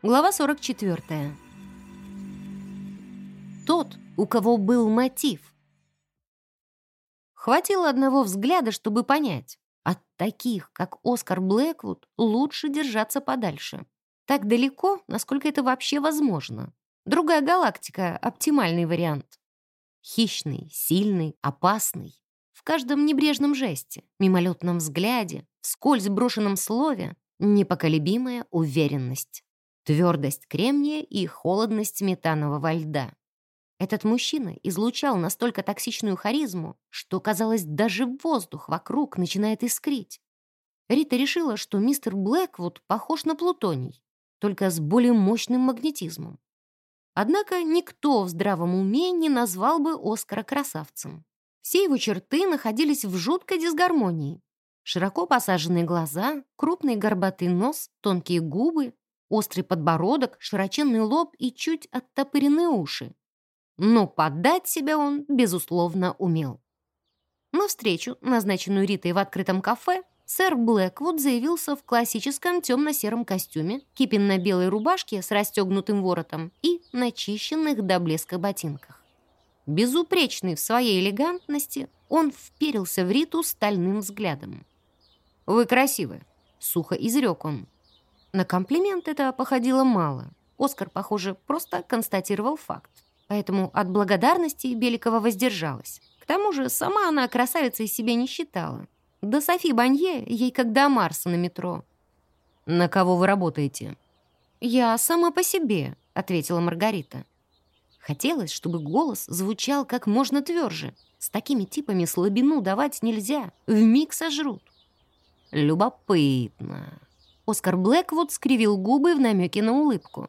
Глава 44. Тот, у кого был мотив. Хватило одного взгляда, чтобы понять. От таких, как Оскар Блэквуд, лучше держаться подальше. Так далеко, насколько это вообще возможно. Другая галактика — оптимальный вариант. Хищный, сильный, опасный. В каждом небрежном жесте, мимолетном взгляде, вскользь брошенном слове — непоколебимая уверенность твердость кремния и холодность метанового льда. Этот мужчина излучал настолько токсичную харизму, что, казалось, даже воздух вокруг начинает искрить. Рита решила, что мистер Блэквуд похож на плутоний, только с более мощным магнетизмом. Однако никто в здравом уме не назвал бы Оскара красавцем. Все его черты находились в жуткой дисгармонии. Широко посаженные глаза, крупный горбатый нос, тонкие губы, острый подбородок, широченный лоб и чуть оттопыренные уши. Но подать себя он, безусловно, умел. На встречу, назначенную Ритой в открытом кафе, сэр Блэквуд заявился в классическом темно-сером костюме, кипенно-белой рубашке с расстегнутым воротом и начищенных до блеска ботинках. Безупречный в своей элегантности, он вперился в Риту стальным взглядом. «Вы красивы», — сухо изрек он. На комплимент это походило мало. Оскар, похоже, просто констатировал факт. Поэтому от благодарности Беликова воздержалась. К тому же сама она красавицей себя не считала. До Софи Банье ей как до Марса на метро. «На кого вы работаете?» «Я сама по себе», — ответила Маргарита. Хотелось, чтобы голос звучал как можно тверже. С такими типами слабину давать нельзя, вмиг сожрут. «Любопытно», Оскар Блэквуд скривил губы в намеке на улыбку.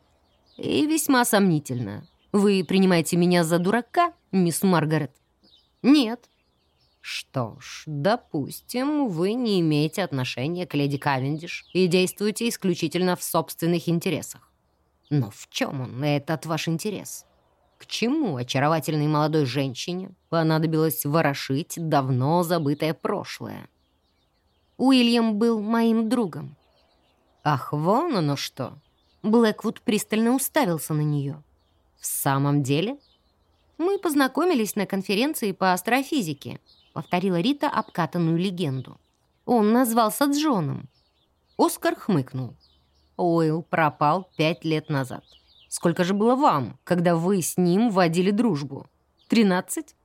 «И весьма сомнительно. Вы принимаете меня за дурака, мисс Маргарет?» «Нет». «Что ж, допустим, вы не имеете отношения к леди Кавендиш и действуете исключительно в собственных интересах. Но в чем он, этот ваш интерес? К чему очаровательной молодой женщине понадобилось ворошить давно забытое прошлое?» Уильям был моим другом. «Ах, вон оно что!» Блэквуд пристально уставился на нее. «В самом деле?» «Мы познакомились на конференции по астрофизике», повторила Рита обкатанную легенду. «Он назвался Джоном». Оскар хмыкнул. Уилл пропал пять лет назад. Сколько же было вам, когда вы с ним водили дружбу? Тринадцать?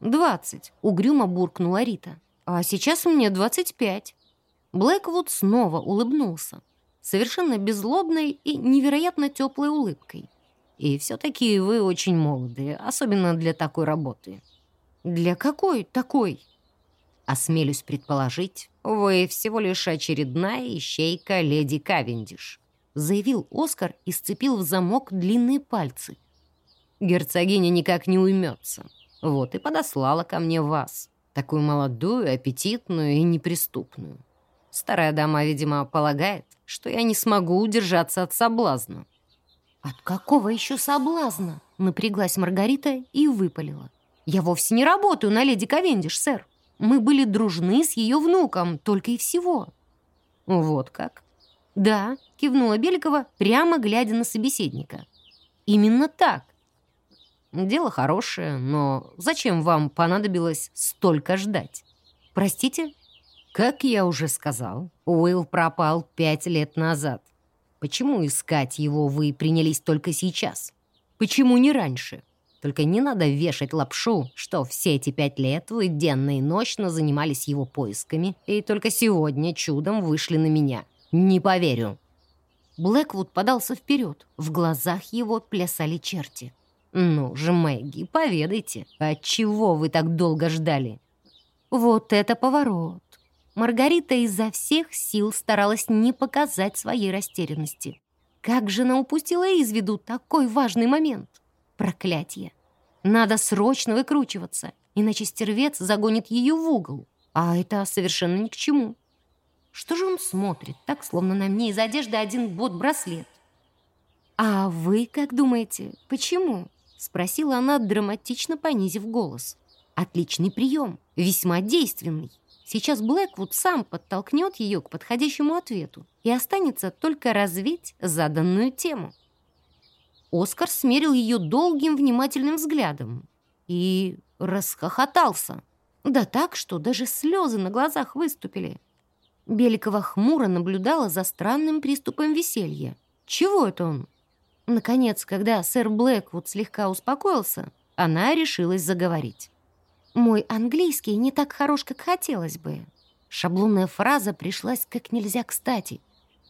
Двадцать, угрюмо буркнула Рита. А сейчас мне двадцать пять. Блэквуд снова улыбнулся, совершенно беззлобной и невероятно теплой улыбкой. «И все-таки вы очень молодые, особенно для такой работы». «Для какой такой?» «Осмелюсь предположить, вы всего лишь очередная ищейка леди Кавендиш», заявил Оскар и сцепил в замок длинные пальцы. «Герцогиня никак не уймется. Вот и подослала ко мне вас, такую молодую, аппетитную и неприступную. Старая дама, видимо, полагает, что я не смогу удержаться от соблазна. «От какого еще соблазна?» — напряглась Маргарита и выпалила. «Я вовсе не работаю на леди Ковендиш, сэр. Мы были дружны с ее внуком, только и всего». «Вот как?» «Да», — кивнула Беликова, прямо глядя на собеседника. «Именно так». «Дело хорошее, но зачем вам понадобилось столько ждать?» «Простите?» Как я уже сказал, Уилл пропал пять лет назад. Почему искать его вы принялись только сейчас? Почему не раньше? Только не надо вешать лапшу, что все эти пять лет вы денно и ночно занимались его поисками и только сегодня чудом вышли на меня. Не поверю». Блэквуд подался вперед. В глазах его плясали черти. «Ну же, Мэгги, поведайте, от чего вы так долго ждали?» «Вот это поворот! Маргарита изо всех сил старалась не показать своей растерянности. Как же она упустила из виду такой важный момент? Проклятье! Надо срочно выкручиваться, иначе стервец загонит ее в угол. А это совершенно ни к чему. Что же он смотрит, так, словно на мне из одежды один бот-браслет? «А вы как думаете, почему?» — спросила она, драматично понизив голос. «Отличный прием, весьма действенный. Сейчас Блэквуд сам подтолкнет ее к подходящему ответу, и останется только развить заданную тему. Оскар смерил ее долгим внимательным взглядом и расхохотался. Да так, что даже слезы на глазах выступили. Беликова хмуро наблюдала за странным приступом веселья. Чего это он? Наконец, когда сэр Блэквуд слегка успокоился, она решилась заговорить. «Мой английский не так хорош, как хотелось бы». Шаблонная фраза пришлась как нельзя кстати.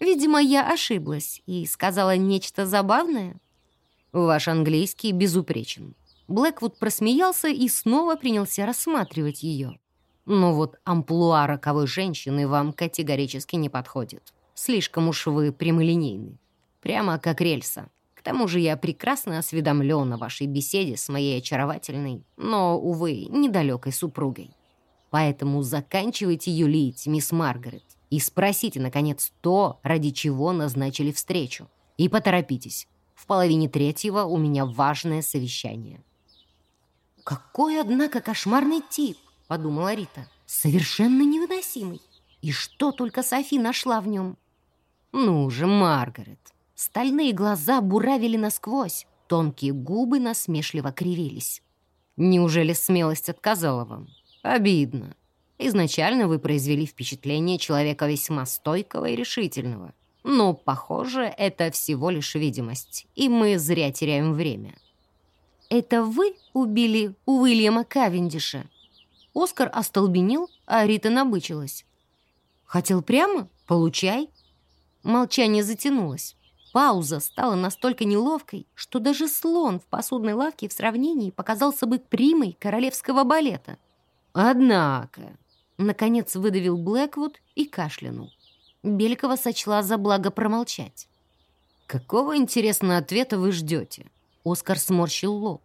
Видимо, я ошиблась и сказала нечто забавное. «Ваш английский безупречен». Блэквуд просмеялся и снова принялся рассматривать ее. «Но вот амплуа роковой женщины вам категорически не подходит. Слишком уж вы прямолинейны. Прямо как рельса тому же я прекрасно осведомлен о вашей беседе с моей очаровательной, но, увы, недалекой супругой. Поэтому заканчивайте юлить, мисс Маргарет, и спросите, наконец, то, ради чего назначили встречу. И поторопитесь. В половине третьего у меня важное совещание». «Какой, однако, кошмарный тип!» — подумала Рита. «Совершенно невыносимый. И что только Софи нашла в нем?» «Ну же, Маргарет, Стальные глаза буравили насквозь, тонкие губы насмешливо кривились. «Неужели смелость отказала вам? Обидно. Изначально вы произвели впечатление человека весьма стойкого и решительного. Но, похоже, это всего лишь видимость, и мы зря теряем время». «Это вы убили Уильяма Кавендиша?» Оскар остолбенел, а Рита набычилась. «Хотел прямо? Получай». Молчание затянулось. Пауза стала настолько неловкой, что даже слон в посудной лавке в сравнении показался бы примой королевского балета. «Однако...» — наконец выдавил Блэквуд и кашлянул. Беликова сочла за благо промолчать. «Какого интересного ответа вы ждете?» Оскар сморщил лоб.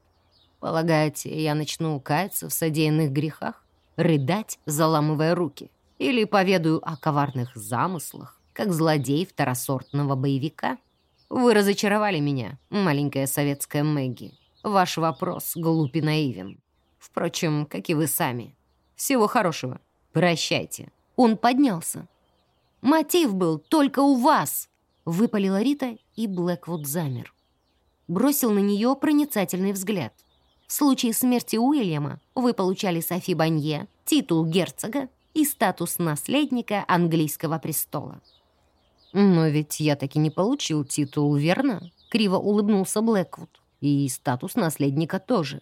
«Полагаете, я начну каяться в содеянных грехах? Рыдать, заламывая руки? Или поведаю о коварных замыслах, как злодей второсортного боевика?» Вы разочаровали меня, маленькая советская Мэгги. Ваш вопрос глуп и наивен. Впрочем, как и вы сами. Всего хорошего. Прощайте. Он поднялся. «Мотив был только у вас!» Выпалила Рита, и Блэквуд замер. Бросил на нее проницательный взгляд. В случае смерти Уильяма вы получали Софи Банье, титул герцога и статус наследника английского престола. «Но ведь я таки не получил титул, верно?» — криво улыбнулся Блэквуд. «И статус наследника тоже».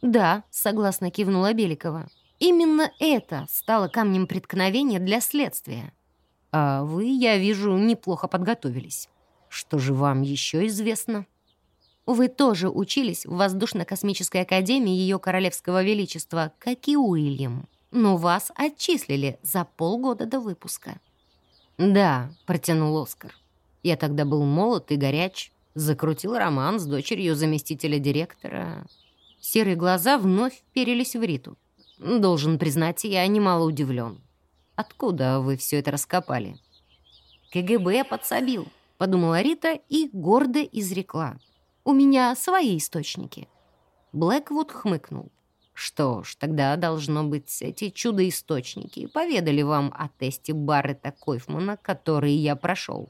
«Да», — согласно кивнула Беликова. «Именно это стало камнем преткновения для следствия. А вы, я вижу, неплохо подготовились. Что же вам еще известно?» «Вы тоже учились в Воздушно-космической академии Ее Королевского Величества, как и Уильям, но вас отчислили за полгода до выпуска». «Да», — протянул Оскар. «Я тогда был молод и горяч, закрутил роман с дочерью заместителя директора». Серые глаза вновь перились в Риту. «Должен признать, я немало удивлен. Откуда вы все это раскопали?» «КГБ подсобил», — подумала Рита и гордо изрекла. «У меня свои источники». Блэквуд хмыкнул. Что ж, тогда, должно быть, эти чудо-источники поведали вам о тесте Баррета Койфмана, который я прошел.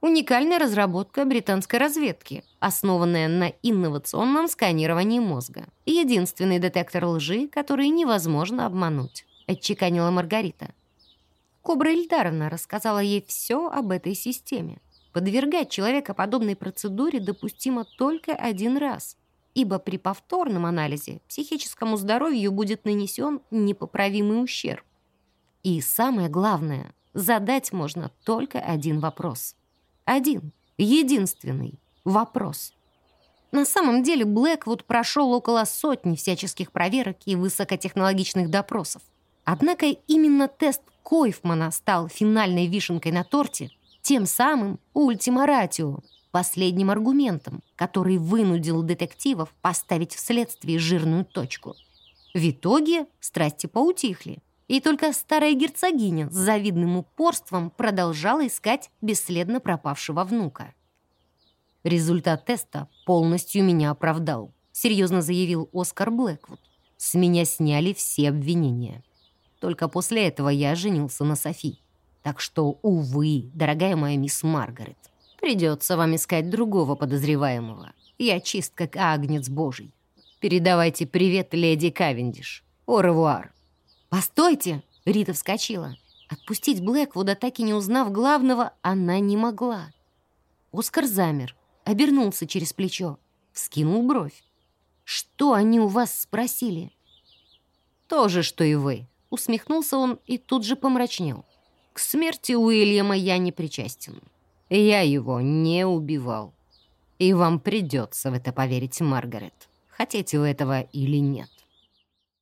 Уникальная разработка британской разведки, основанная на инновационном сканировании мозга. Единственный детектор лжи, который невозможно обмануть, отчеканила Маргарита. Кобра Ильдаровна рассказала ей все об этой системе. Подвергать человека подобной процедуре допустимо только один раз – ибо при повторном анализе психическому здоровью будет нанесен непоправимый ущерб. И самое главное, задать можно только один вопрос. Один, единственный вопрос. На самом деле Блэквуд прошел около сотни всяческих проверок и высокотехнологичных допросов. Однако именно тест Койфмана стал финальной вишенкой на торте, тем самым ультима ратио, последним аргументом, который вынудил детективов поставить в следствии жирную точку. В итоге страсти поутихли, и только старая герцогиня с завидным упорством продолжала искать бесследно пропавшего внука. «Результат теста полностью меня оправдал», — серьезно заявил Оскар Блэквуд. «С меня сняли все обвинения. Только после этого я женился на Софи. Так что, увы, дорогая моя мисс Маргарет, придется вам искать другого подозреваемого. Я чист, как агнец божий. Передавайте привет леди Кавендиш. Оревуар. «Постойте!» — Рита вскочила. Отпустить Блэквуда, так и не узнав главного, она не могла. Оскар замер, обернулся через плечо, вскинул бровь. «Что они у вас спросили?» «То же, что и вы», — усмехнулся он и тут же помрачнел. «К смерти Уильяма я не причастен. Я его не убивал. И вам придется в это поверить, Маргарет, хотите вы этого или нет».